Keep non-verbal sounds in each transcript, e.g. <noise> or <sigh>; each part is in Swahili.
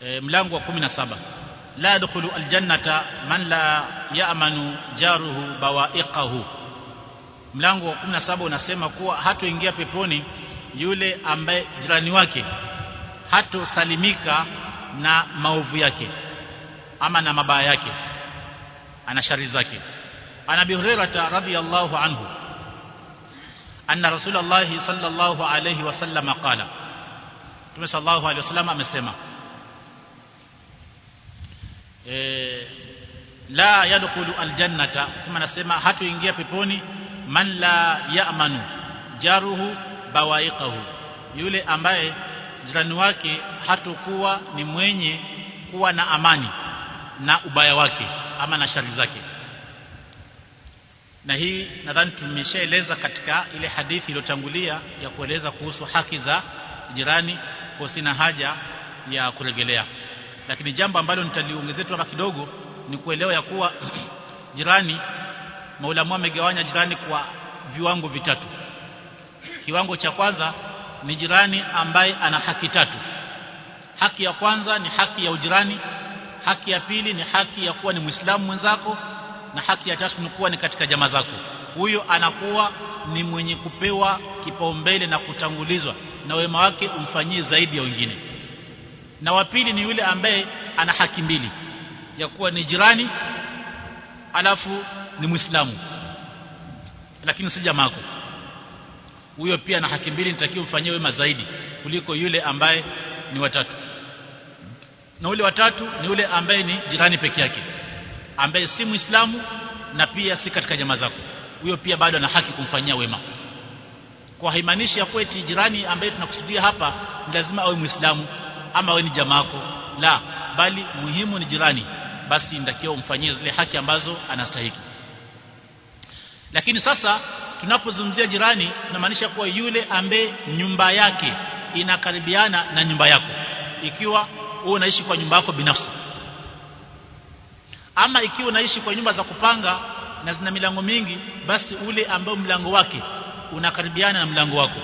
e, mlango wa 17 la yadkhulu aljannata man la yaamanu jaruhu bawa'iqahu. Mlango wa 17 unasema kuwa hatoingia peponi yule ambaye jirani wake. Hatosalimika na maovu yake ama na mabaya yake ana shari zake. Ana bi hurairah radhiyallahu anhu. Anna rasulullah sallallahu alayhi wasallam qala. Tume sallallahu alayhi wasallam amesema eh la yadkhulu aljannata kama anasema hatoingia peponi man la ya'manu jaruhu bawaiqahu. Yule ambaye jirani wake hatokuwa ni mwenye kuwa na amani na ubaya wake ama na shari zake. Na hii nadhani tumeshaeleza katika ile hadithi iliyotangulia ya kueleza kuhusu haki za jirani kwa sina haja ya kuregelea lakini jambo ambalo nitaliongezea tu kidogo ni kuelewa ya kuwa <clears throat> jirani maulamu amegawanya jirani kwa viwango vitatu. Kiwango cha kwanza ni jirani ambaye ana haki tatu. Haki ya kwanza ni haki ya ujirani haki ya pili ni haki ya kuwa ni muislamu mwenzako na haki ya tatu ni kuwa ni katika jamaa zako. Huyo anakuwa ni mwenye kupewa kipaumbele na kutangulizwa na wema wake umfanyie zaidi ya wengine na wa pili ni yule ambaye ana haki mbili. Ya kuwa ni jirani alafu ni muislamu. Lakini si jamaa yako. Huyo pia ana haki mbili nitakiwa ufanyie wema zaidi kuliko yule ambaye ni watatu. Na yule watatu ni yule ambaye ni jirani peke yake ambaye si muislamu na pia si katika jamaa zako. Huyo pia bado ana haki kumfanyia wema. Kwa haimaanishi ya kweti jirani ambaye tunakusudia hapa ni lazima awe muislamu ama wewe ni jamaa yako? La bali muhimu ni jirani. Basi ndakiwa umfanyie zile haki ambazo anastahili. Lakini sasa tunapozungumzia jirani tunamaanisha kuwa yule ambaye nyumba yake inakaribiana na nyumba yako ikiwa wewe unaishi kwa nyumba yako binafsi. Ama ikiwa unaishi kwa nyumba za kupanga na zina milango mingi basi ule ambao mlango wake unakaribiana na mlango wako.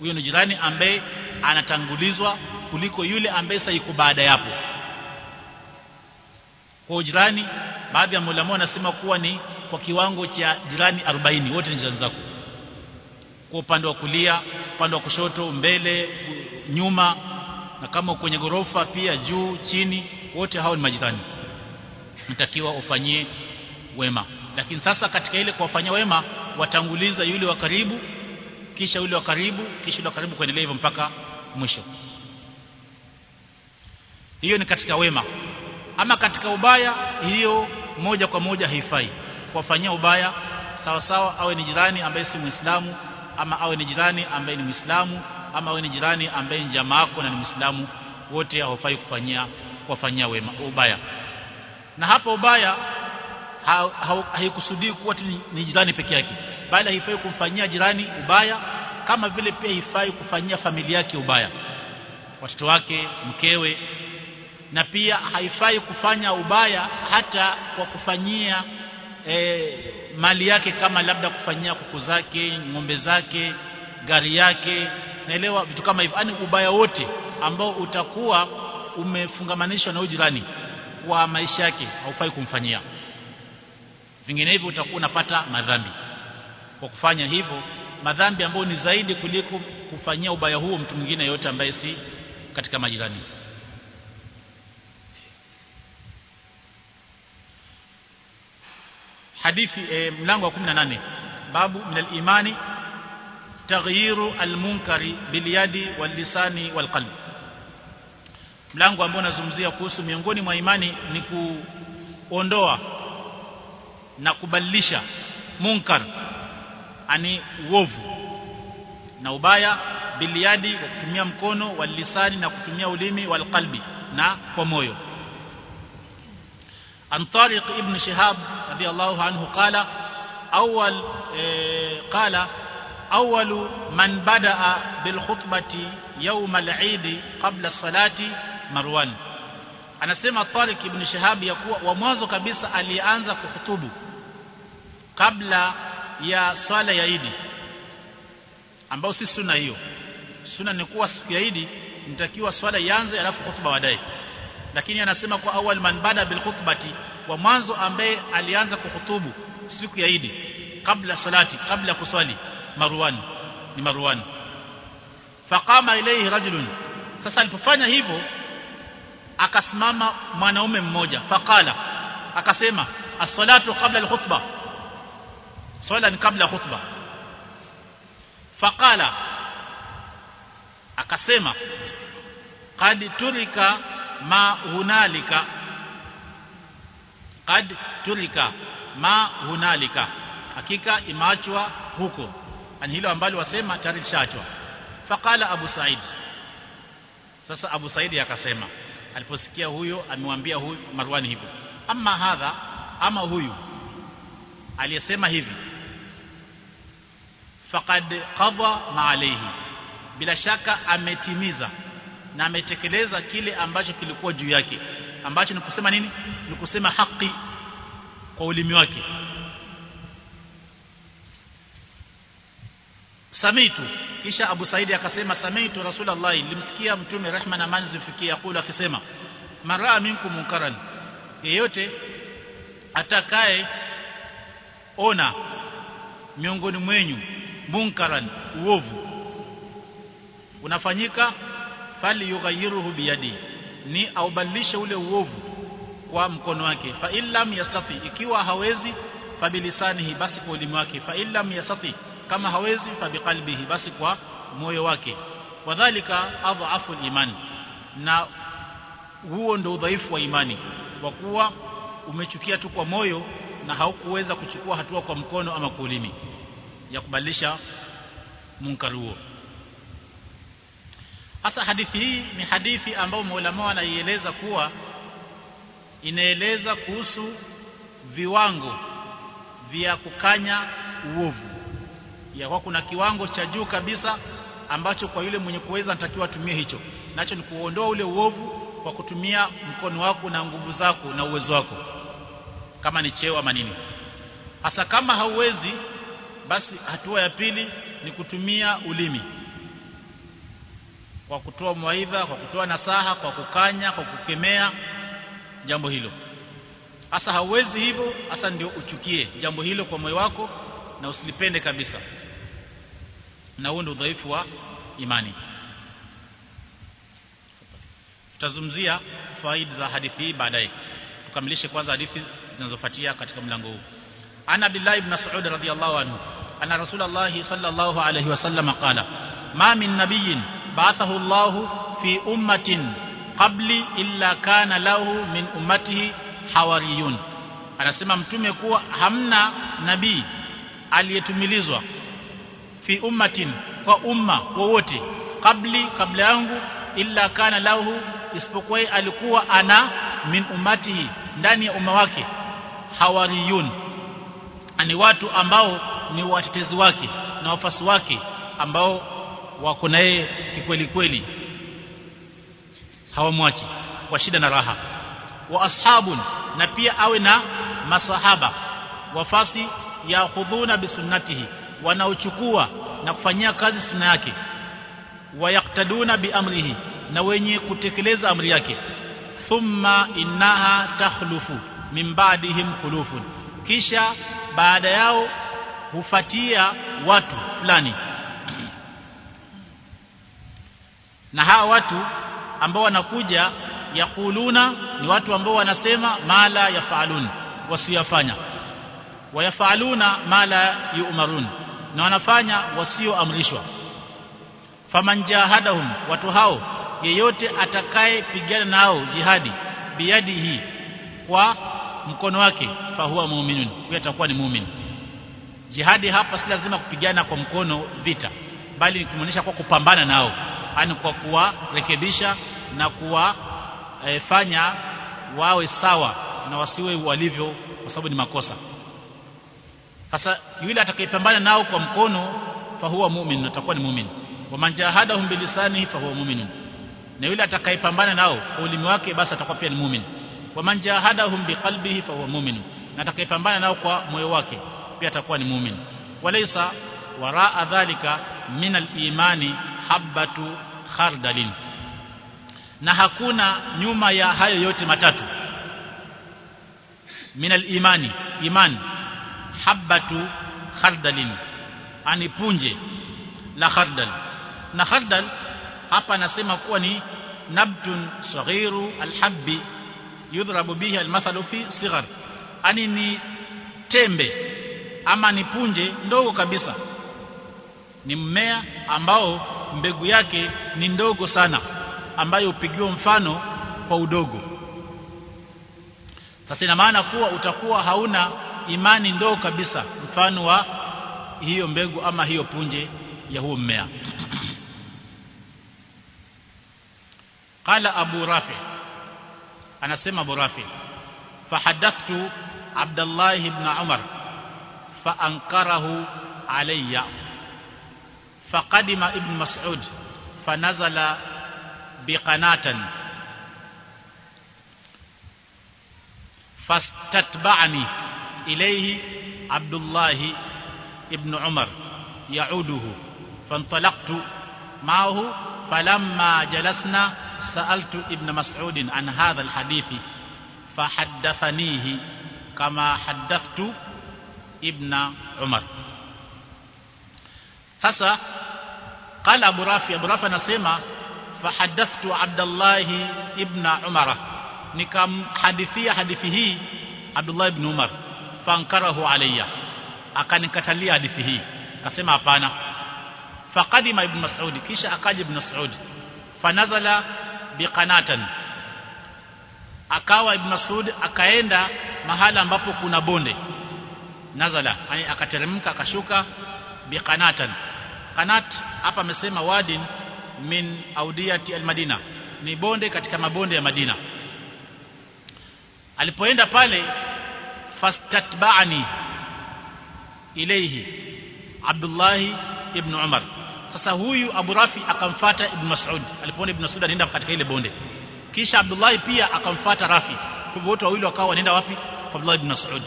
Huyo ni jirani ambaye anatangulizwa kuliko yule ambaye sasa yuko baada yapo kwa jirani baadhi ya maulama wanasema kuwa ni kwa kiwango cha jirani 40 wote ni jirani zako. Kwa upande wa kulia upande wa kushoto mbele nyuma na kama kwenye gorofa pia juu chini wote hao ni majirani. Mtakiwa ufanyie wema. Lakini sasa katika ile kuwafanyia wema watanguliza yule wa karibu kisha ule wa karibu kisha ule wa karibu kuendelea hivyo mpaka mwisho. Hiyo ni katika wema. Ama katika ubaya hiyo moja kwa moja haifai. Kuwafanyia ubaya sawa sawa awe ni jirani ambaye si muislamu ama awe ni jirani ambaye ni muislamu ama awe ni jirani ambaye ni jamaa yako na ni muislamu wote hawafai kufanyia kuwafanyia wema ubaya. Na hapa ubaya haikusudii kuwa ni, ni jirani peke yake bali haifai kumfanyia jirani ubaya kama vile pia haifai kufanyia familia yake ubaya. Watoto wake mkewe na pia haifai kufanya ubaya hata kwa kufanyia e, mali yake kama labda kufanyia kuku zake ng'ombe zake gari yake naelewa vitu kama hivyo. Yani ubaya wote ambao utakuwa umefungamanishwa na ujirani kwa maisha yake haufai kumfanyia. Vinginevyo utakuwa unapata madhambi kwa kufanya hivyo madhambi ambayo ni zaidi kuliko kufanyia ubaya huo mtu mwingine yote ambaye si katika majirani. Hadithi e, mlango wa 18 babu min al-imani taghyiru al-munkari bilyadi wal-lisani wal-qalbi. Mlango ambao unazungumzia kuhusu miongoni mwa imani ni kuondoa na kubadilisha munkar ani uovu na ubaya biliadi kwa kutumia mkono walisani na kutumia ulimi walqalbi na kwa moyo. An tariq ibn shihab radiyallahu anhu qala awwal qala awwal man badaa bil khutbati yawm al-eid qabla salati marwan. Anasema tariq ibn shihab ya kuwa wa mwanzo kabisa alianza kuhutubu kabla ya swala ya Idi ambao si sunna hiyo. Sunna ni kuwa siku ya Idi nitakiwa swala ianze alafu khutba baadaye. Lakini anasema kwa awal man bada bil khutbati wa mwanzo ambaye alianza kuhutubu siku ya Idi kabla salati kabla kuswali Marwan ni Marwan. Faqama ilayhi rajulun. Sasa alipofanya hivyo akasimama mwanaume mmoja. Faqala akasema as-salatu qabla al-khutbah swala ni kabla khutba. Faqala akasema qad turika ma hunalika. Qad turika ma hunalika. Hakika imachwa huko. Ani hilo ambalo wasema tarishachwa faqala abu said. Sasa abu said akasema aliposikia huyo amemwambia huyu marwani hivyo. Ama hadha ama huyu aliyesema hivi faqad qadha ma alayhi. Bila shaka ametimiza na ametekeleza kile ambacho kilikuwa juu yake. Ambacho ni kusema nini? Ni kusema haki kwa ulimi wake. Samitu. Kisha Abu Saidi akasema samitu Rasulullah limsikia mtume rehma na amani zifikie akula akisema mara minkum munkaran. Yeyote atakaye ona miongoni mwenyu munkaran uovu. Unafanyika fali yughayyiruhu biyadi. Ni aubadilishe ule uovu kwa mkono wake. Fa illam yastati ikiwa hawezi fabilisanihi basi kwa ulimi wake. Fa illam yastati kama hawezi fabiqalbihi basi kwa moyo wake. Wadhālika adhafu iman na huo ndio udhaifu wa imani. Kwa kuwa umechukia tu kwa moyo na haukuweza kuchukua hatua kwa mkono ama kwa ulimi ya kubadilisha munkar huo. Hasa hadithi hii ni hadithi ambayo maulama anaieleza kuwa inaeleza kuhusu viwango vya kukanya uovu. Ya kwa kuna kiwango cha juu kabisa ambacho kwa yule mwenye kuweza anatakiwa atumie hicho. Nacho ni kuondoa ule uovu kwa kutumia mkono wako na nguvu zako na uwezo wako. Kama ni cheo ama nini. Hasa kama hauwezi basi hatua ya pili ni kutumia ulimi. Kwa kutoa mwaidha kwa kutoa nasaha kwa kukanya kwa kukemea jambo hilo. Hasa hauwezi hivyo hasa ndio uchukie jambo hilo kwa moyo wako na usilipende kabisa. Na huo ndio udhaifu wa imani. Tutazungumzia faida za hadithi hii baadaye. Tukamilishe kwanza hadithi zinazofuatia katika mlango huu. Ana billahi ibn Saud radhiyallahu anhu anna صلى الله عليه وسلم qala ma min نبي بعثه الله fi أمة qabli illa kana lahu min أمته hawariyun anasema mtume kuwa hamna nabii aliyetumilizwa fi ummatin kwa umma wowote kabli kabla yangu illa kana lahu isipokuwa alikuwa ana min ummatihi ndani ya umma wake hawariyun. Ani watu ambao ni watetezi wake na wafasi wake ambao wako naye kikweli kweli. Hawamwachi kwa shida na raha. Wa ashabun na pia awe na masahaba. Wafasi ya yakhudhuna bisunnatihi wanaochukua na kufanyia kazi sunna yake. Wayaktaduna biamrihi na wenye kutekeleza amri yake. Thumma innaha takhlufu min ba'dihim khulufun. Kisha baada yao hufatia watu fulani. Na hawa watu ambao wanakuja yakuluna ni watu ambao wanasema mala yafalun wasiyafanya. Wayafaluna mala yu'marun na wanafanya wasioamrishwa. Faman jahadahum watu hao yeyote atakayepigana nao jihadi biyadihi kwa mkono wake fahuwa mu'minun huyo atakuwa ni muumini jihadi hapa si lazima kupigana kwa mkono vita bali ni kumaanisha kwa kupambana nao yani kwa kuwarekebisha na kuwafanya e, wawe sawa na wasiwe walivyo kwa sababu ni makosa. Sasa yule atakayepambana nao kwa mkono fa huwa mu'min atakuwa ni mu'min. Wa man jahadahum bilisanihi fahuwa mu'min. Na yule atakayepambana nao kwa ulimi wake basi atakuwa pia ni mu'min. Wa man biqalbihi fahuwa mu'min. Na atakayepambana nao kwa moyo wake pia atakuwa ni mu'min. Walaysa waraa dhalika min al-imani habatu khardalin. Na hakuna nyuma ya hayo yote matatu. Min al-imani iman habatu khardalin. Ani punje la khardal. Na khardal hapa anasema kuwa ni nabtun saghiru alhabbi yudrabu bihi almathalu fi sighar. Ani ni tembe ama ni punje ndogo kabisa. Ni mmea ambao mbegu yake ni ndogo sana ambayo upigiwa mfano kwa udogo. Sasa ina maana kuwa utakuwa hauna imani ndogo kabisa mfano wa hiyo mbegu ama hiyo punje ya huo mmea. <clears throat> Qala abu rafi anasema abu rafi fahadathtu abdullah ibn umar فأنكره علي. فقدم ابن مسعود فنزل بقناة. فاستتبعني إليه عبد الله ابن عمر يعوده. فانطلقت معه فلما جلسنا سألت ابن مسعود عن هذا الحديث فحدثنيه كما حدثت ابن عمر sasa qala abu rafi abu rafi anasema fahadathtu abdullah ibn umara nikamhadithia hadithi hii abdullah ibn umar fankarahu alayya akanikatalia hadithi hii akasema hapana faqadima ibn mas'ud kisha akaja ibn mas'ud fanazala biqanatan akawa ibn mas'ud akaenda mahala ambapo kuna bonde nazala. Yani akateremka akashuka biqanatan qanat hapa amesema wadin min audiyati almadina. Ni bonde katika mabonde ya Madina. Alipoenda pale fastatba'ani ilayhi Abdullah ibn Umar. Sasa huyu Abu Rafi akamfuata Ibn Mas'ud. Alipoona Ibn Mas'ud anaenda katika ile bonde. Kisha Abdullah pia akamfuata Rafi. Kwa hivyo wote wawili wakawa wanaenda wapi? Kwa Abdullah ibn Mas'ud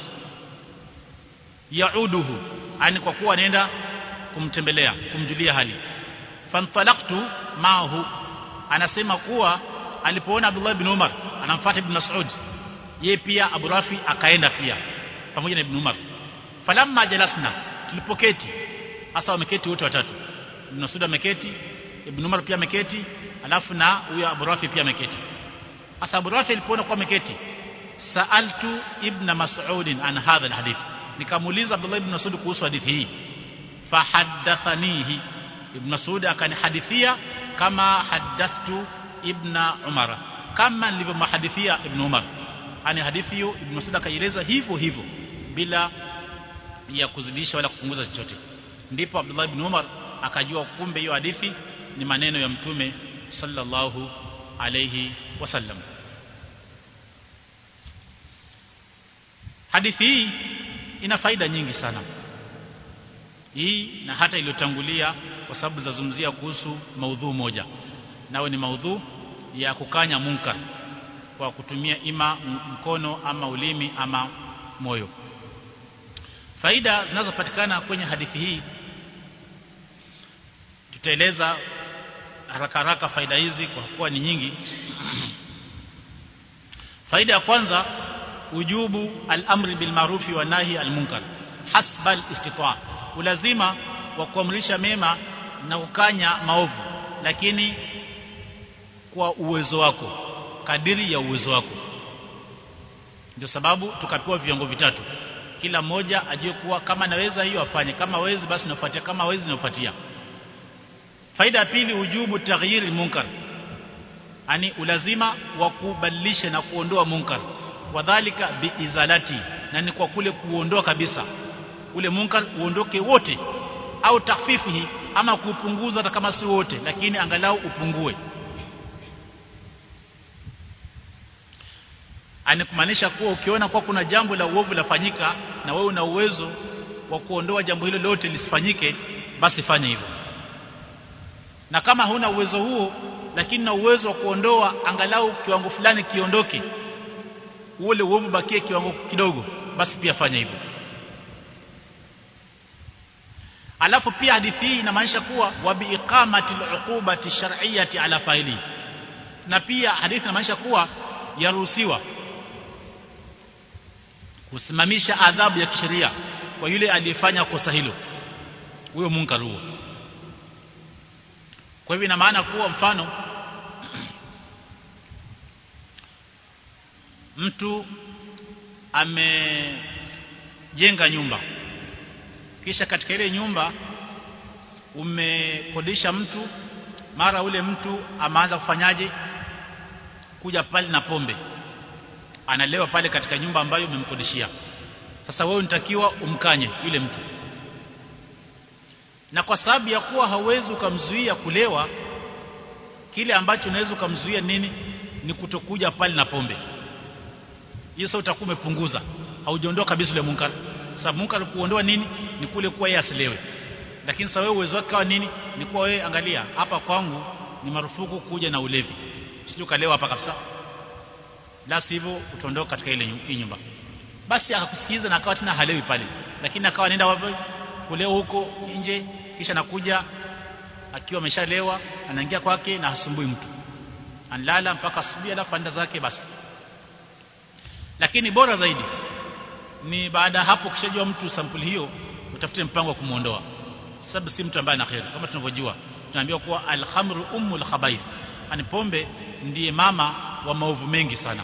yauduhu ani kwa kuwa anaenda kumtembelea kumjulia hali. Fantalaqtu maahu anasema kuwa alipoona Abdullah ibn Umar anamfuata ibn Mas'ud yeye pia Abu Rafi akaenda pia pamoja na ibn Umar. Falamma jalasna tulipoketi hasa wameketi wote watatu. Ibn Mas'ud ameketi ibn Umar pia ameketi alafu na huyo Abu Rafi pia ameketi. Hasa Abu Rafi alipoona kwa ameketi saaltu ibn Mas'ud an hadha alhadith nikamuuliza Abdullah ibn Mas'ud kuhusu hadithi hii. Fahaddathanihi ibn Mas'ud akanihadithia kama hadathtu ibn Umar. Kama nilivyomhadithia ibn Umar. Ani hadithi hiyo ibn Mas'ud akaieleza hivyo hivyo bila ya kuzidisha wala kupunguza chochote. Ndipo Abdullah ibn Umar akajua kumbe hiyo hadithi ni maneno ya mtume sallallahu alayhi wasallam. Hadithi hii ina faida nyingi sana. Hii na hata iliyotangulia kwa sababu zazungumzia kuhusu maudhuu moja. Nawe ni maudhuu ya kukanya munkar kwa kutumia ima mkono ama ulimi ama moyo. Faida zinazopatikana kwenye hadithi hii tutaeleza haraka haraka faida hizi kwa kuwa ni nyingi. <clears throat> Faida ya kwanza ujubu al-amri bil ma'rufi wa nahi al-munkar. Hasba al-istita'a ulazima wa kuamrisha mema na kukanya maovu lakini kwa uwezo wako kadiri ya uwezo wako. Ndio sababu tukapewa viongo vitatu. Kila mmoja ajue kuwa kama naweza hiyo afanye kama wezi basi nafuatia kama wezi nafuatia. Faida ya pili ujubu taghyir al-munkar. Ani ulazima wa kubadilisha na kuondoa munkar wadhalika biizalati na ni kwa kule kuondoa kabisa. Ule munkar uondoke wote au takfifihi ama kupunguza hata kama si wote lakini angalau upungue. Ani kumaanisha kuwa ukiona kuwa kuna jambo la uovu lafanyika na wewe una uwezo wa kuondoa jambo hilo lote lisifanyike basi fanya hivyo. Na kama huna uwezo huo lakini na uwezo wa kuondoa angalau kiwango fulani kiondoke ule uovu bakie kiwango kidogo basi pia fanya hivyo. Alafu pia hadithi hii inamaanisha kuwa wa biiqamati al-uqubati shar'iyyati ala faili. Na pia hadithi inamaanisha kuwa yaruhusiwa kusimamisha adhabu ya kisheria kwa yule aliyefanya kosa hilo. Huyo munkaru kwa hivyo ina maana kuwa mfano mtu amejenga nyumba. Kisha katika ile nyumba umekodisha mtu mara ule mtu ameanza kufanyaje? Kuja pale na pombe. Analewa pale katika nyumba ambayo umemkodishia. Sasa wewe unatakiwa umkanye yule mtu. Na kwa sababu ya kuwa hauwezi ukamzuia kulewa kile ambacho unaweza ukamzuia nini? Ni kutokuja pale na pombe hiyo sasa utakuwa umepunguza haujiondoa kabisa ule munkar. Sababu munkar kuondoa nini? Ni kule kuwa yeye asilewe lakini sasa wewe uwezo wako kawa nini? Ni kuwa wewe angalia hapa kwangu ni marufuku kuja na ulevi. Sio kalewa hapa kabisa. La sivyo utaondoka katika ile nyumba. Basi akakusikiliza na akawa tena halewi pale. Lakini akawa anaenda wapi? Kuleo huko nje kisha nakuja akiwa ameshalewa anaingia kwake na hasumbui mtu. Anlala mpaka asubuhi alafu anda zake basi lakini bora zaidi ni baada hapo kishajua mtu sampuli hiyo utafute mpango wa kumuondoa. Sababu si mtu ambaye ana khair kama tunavyojua. Tunaambiwa kuwa alhamru ummul khabaith. Ani pombe ndiye mama wa maovu mengi sana.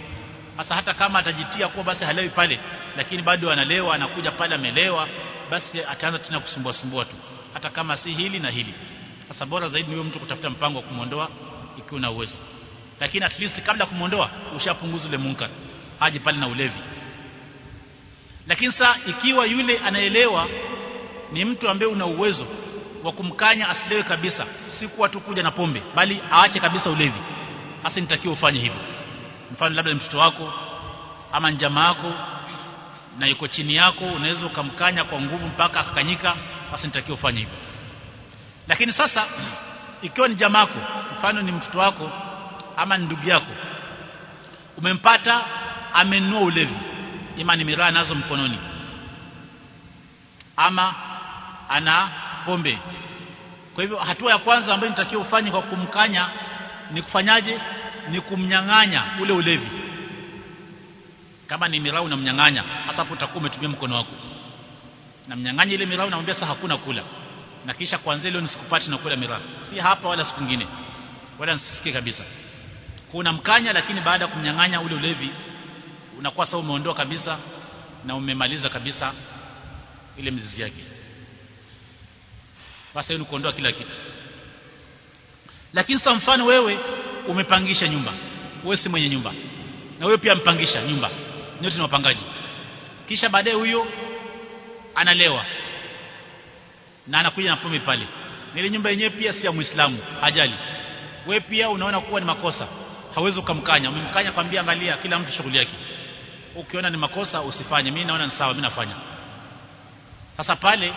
Hasa hata kama atajitia kuwa basi halewi pale lakini bado analewa anakuja pale amelewa basi ataanza tena kusumbua sumbua tu. Hata kama si hili na hili. Sasa bora zaidi ni mtu kutafuta mpango wa kumuondoa ikiwa na uwezo. Lakini at least kabla kumuondoa ushapunguza ile munkar aje pale na ulevi. Lakini saa ikiwa yule anaelewa ni mtu ambaye una uwezo wa kumkanya asilewe kabisa si kuwa tu kuja na pombe bali aache kabisa ulevi hasa nitakiwa ufanye hivyo. Mfano labda ni mtoto wako ama njama yako na yuko chini yako unaweza ukamkanya kwa nguvu mpaka akakanyika basi nitakiwa ufanye hivyo. Lakini sasa ikiwa ni jamako mfano ni mtoto wako ama ndugu yako umempata amenunua ulevi. Ima miraa nazo mkononi. Ama ana pombe. Kwa hivyo hatua ya kwanza ambayo nitakiwa ufanye kwa kumkanya ni kufanyaje? Ni kumnyang'anya ule ulevi. Kama ni miraa unamnyang'anya hasa hapo utakuwa umetumia mkono wako. Namnyang'anya ile miraa unamwambia sasa hakuna kula. Na kisha kuanzia leo nisikupati na kula miraa. Si hapa wala siku nyingine. Wala nisisikie kabisa. Kuna mkanya lakini baada ya kumnyang'anya ule ulevi unakuwa sasa umeondoa kabisa na umemaliza kabisa ile mizizi yake. Basi ni kuondoa kila kitu. Lakini sasa mfano wewe umepangisha nyumba. Wewe si mwenye nyumba. Na wewe pia mpangisha nyumba. Nyote ni wapangaji. Kisha baadaye huyo analewa. Na anakuja na pombe pale. Ile nyumba yenyewe pia si ya Muislamu. Hajali. Wewe pia unaona kuwa ni makosa. Hawezi ukamkanya. Umemkanya kwambia angalia kila mtu shughuli yake ukiona ni makosa usifanye. Mimi naona ni sawa mimi nafanya. Sasa pale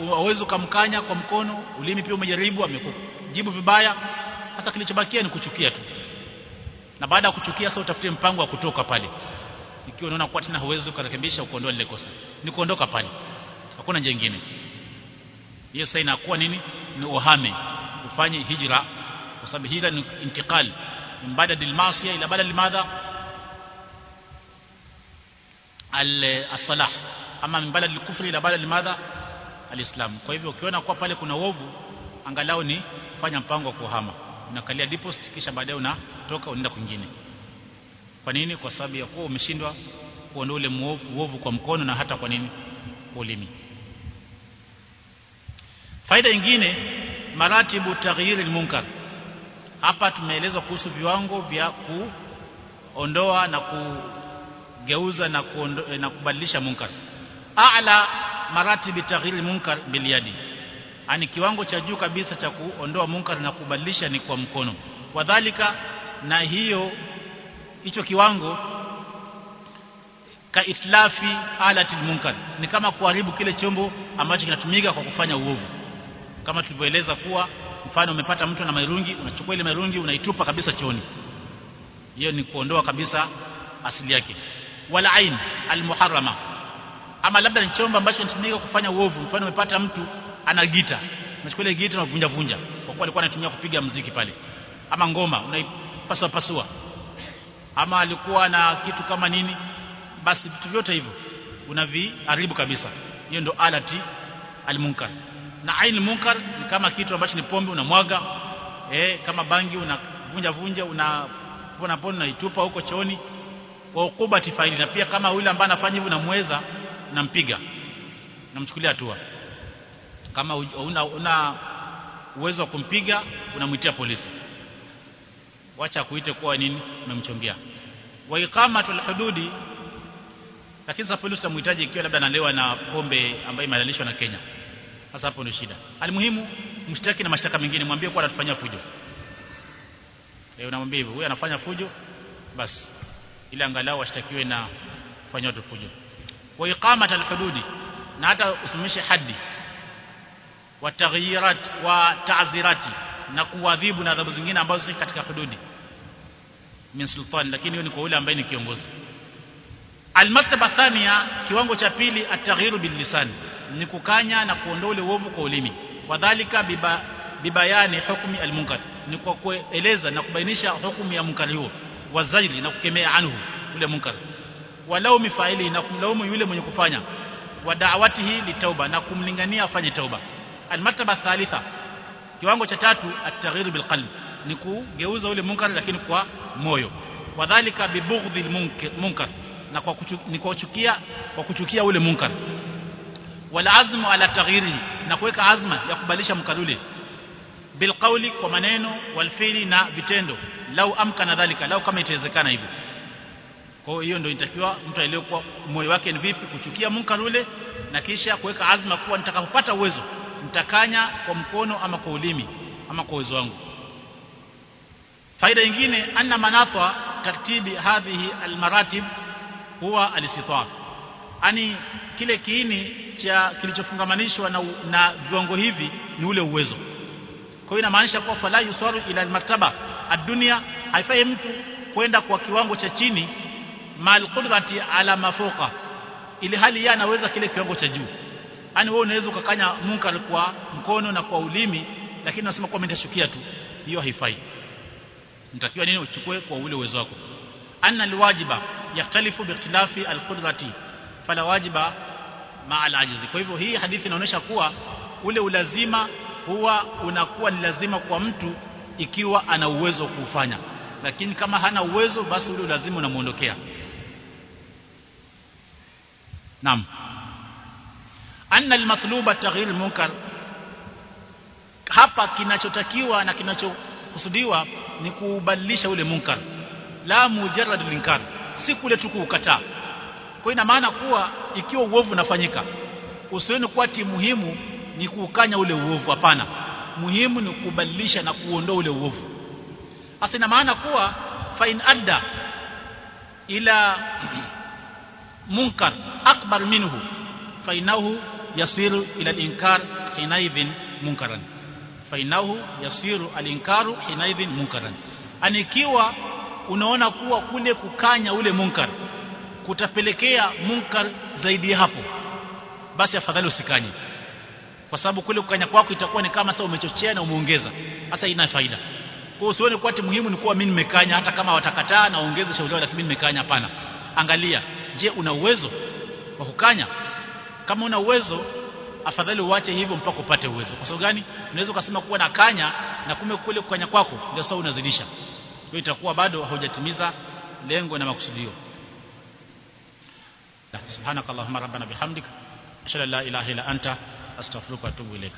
uwezo ukamkanya kwa mkono ulimi pia umejaribu amekujibu vibaya. Sasa kilichobakia ni kuchukia tu. Na baada ya kuchukia sasa utafute mpango wa kutoka pale. Ikiwa unaona kwa tena huwezi ukarekebisha ukondoa lile kosa. Ni kuondoka pale. Hakuna njia nyingine hiyo sasa inakuwa nini? Ni uhame. Ufanye hijra. Kwa sababu hijra ni intikal min badal al-ma'siyah ila badal madha al-salah ama min badal al-kufri ila badal madha al-islam. Kwa hivyo ukiona kwa pale kuna uovu angalau ni fanya mpango wa kuhama. Unakalia deposit kisha baadaye unatoka unaenda kwingine. Kwa nini? Kwa sababu ya kuwa umeshindwa kuondoa ule uovu kwa mkono na hata kwa nini? Ulimi. Faida nyingine maratibu taghyir munkar hapa tumeelezwa kuhusu viwango vya kuondoa na kugeuza na, kuondo, na kubadilisha munkar. A'la maratibi taghyir munkar biliyadi ani kiwango cha juu kabisa cha kuondoa munkar na kubadilisha ni kwa mkono. Wadhalika na hiyo hicho kiwango ka itlafi alatil munkar. Ni kama kuharibu kile chombo ambacho kinatumika kwa kufanya uovu. Kama tulivyoeleza kuwa mfano umepata mtu na mairungi unachukua ile mairungi unaitupa kabisa choni hiyo ni kuondoa kabisa asili yake wala ain al almuharrama. Ama labda ni chombo ambacho kinatumika kufanya uovu. Mfano umepata mtu ana gita. Unachukua ile gita unavunja vunja kwa kuwa alikuwa anatumia kupiga mziki pale. Ama ngoma unaipasua pasua. Ama alikuwa na kitu kama nini. Basi vitu vyote hivyo unaviharibu kabisa. Hiyo ndo alati almunkar. Na ain munkar ni kama kitu ambacho ni pombe unamwaga eh kama bangi unavunja vunja unapona pona unaitupa huko chooni wa ukuba tifaili. Na pia kama yule ambaye anafanya hivyo unamweza nampiga namchukulia hatua. Kama una, una uwezo wa kumpiga unamwitia polisi. Wacha kuite kuwa nini umemchongea. Wa iqamatul hududi lakini sasa polisi tamhitaji ikiwa labda analewa na pombe ambayo imehalalishwa na Kenya. Sasa hapo ndio shida. Alimuhimu mshtaki na mashtaka mengine. Mwambie kwa anatufanyia fujo. Leo namwambia hivyo huyu anafanya fujo basi ili angalau washtakiwe na kufanywa tufujo. Wa iqamat alhududi na hata usimamishe hadi wa taghyirat wa ta'zirati na kuadhibu na adhabu zingine ambazo si katika hududi. Min sultan lakini hiyo ni kwa yule ambaye ni kiongozi. Almartaba thania kiwango cha pili at-taghyiru bil lisan ni kukanya na kuondoa ule uovu kwa ulimi. Wadhalika biba, bibayani hukmi al-munkar ni kwa kueleza na kubainisha hukumu ya munkari huo wazajri na kukemea anhu ule munkar. Walau mifaili na kumlaumu yule mwenye kufanya. Wa da'watihi litauba na kumlingania afanye tauba. Almartaba thalitha kiwango cha tatu at-taghyir bil qalb ni kugeuza ule munkar lakini kwa moyo. Wadhālika bibughdhi al-munkar na kwa ni kwa kuchukia kwa kuchukia ule munkar. Wal azmu ala taghyiri na kuweka azma ya kubadilisha munkar ule. Bil qawli kwa maneno wal fi'li na vitendo lau amkana dhalika lau kama itawezekana hivyo. Kwa hiyo ndio inatakiwa mtu aelewe aliyokuwa moyo wake ni vipi kuchukia munkar ule na kisha kuweka azma kuwa nitakapopata uwezo nitakanya kwa mkono ama kwa ulimi ama kwa uwezo wangu. Faida nyingine anna manatwa tartibi hadhihi almaratib huwa alistitaf ani kile kiini cha kilichofungamanishwa na, na viwango hivi ni ule uwezo. Kwa hiyo inamaanisha kuwa fala yusaru ila almartaba ad-dunya haifai mtu kwenda kwa kiwango cha chini mal qudrati ala mafuqa ili hali yeye anaweza kile kiwango cha juu. Yani wewe unaweza ukakanya munkar kwa mkono na kwa ulimi lakini unasema kwa mtashukia tu. Hiyo haifai. Mtakiwa nini? Uchukue kwa ule uwezo wako. Anna alwajiba yakhtalifu biikhtilafi alqudrati fala wajiba ma alajizi kwa hivyo hii hadithi inaonyesha kuwa ule ulazima huwa unakuwa ni lazima kwa mtu ikiwa ana uwezo wa kufanya lakini kama hana uwezo basi ule lazima unamuondokea naam. Anna almatluba taghyir munkar hapa kinachotakiwa na kinachokusudiwa ni kubadilisha ule munkar. La mujarrad linkar si kule tu kuukataa. Kwa ina maana kuwa ikiwa uovu unafanyika usione kuwa ti muhimu ni kuukanya ule uovu hapana muhimu ni kubadilisha na kuondoa ule uovu. Hasa ina maana kuwa fain adda ila munkar akbar minhu fainahu yasiru ila al-inkar hinaidhin munkaran. Fa inahu yasiru al-inkaru hinaidhin munkaran. Anikiwa unaona kuwa kule kukanya ule munkar kutapelekea munkar zaidi hapo basi afadhali usikanye kwa sababu kule kukanya kwako itakuwa ni kama sasa umechochea na umeongeza. Hasa ina faida. Kwa usione kwa muhimu ni kuwa mimi nimekanya hata kama watakataa na ongeze shauri lao lakini nimekanya. Hapana. Angalia. Je una uwezo wa kukanya? Kama una uwezo afadhali uache hivyo mpaka upate uwezo. Kwa sababu gani? Unaweza ukasema kuwa na kanya na kumbe kule kukanya kwako ndio sasa unazidisha. Kwa itakuwa bado haujatimiza lengo na makusudio. Subhanakallahumma rabbana bihamdika. Ashhadu an la ilaha illa anta astaghfiruka wa atubu ilaika